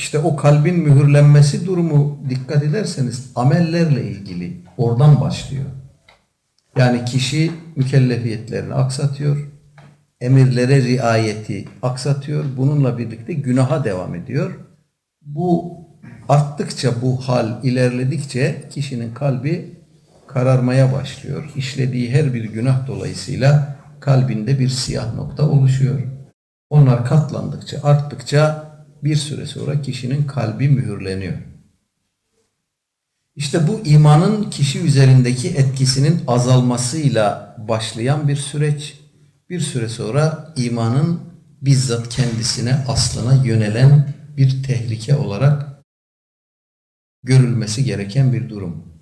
işte o kalbin mühürlenmesi durumu dikkat ederseniz amellerle ilgili oradan başlıyor. Yani kişi mükellefiyetlerini aksatıyor, emirlere riayeti aksatıyor, bununla birlikte günaha devam ediyor. Bu arttıkça bu hal ilerledikçe kişinin kalbi kararmaya başlıyor. İşlediği her bir günah dolayısıyla kalbinde bir siyah nokta oluşuyor. Onlar katlandıkça, arttıkça bir süre sonra kişinin kalbi mühürleniyor. İşte bu imanın kişi üzerindeki etkisinin azalmasıyla başlayan bir süreç. Bir süre sonra imanın bizzat kendisine, aslına yönelen bir tehlike olarak görülmesi gereken bir durum.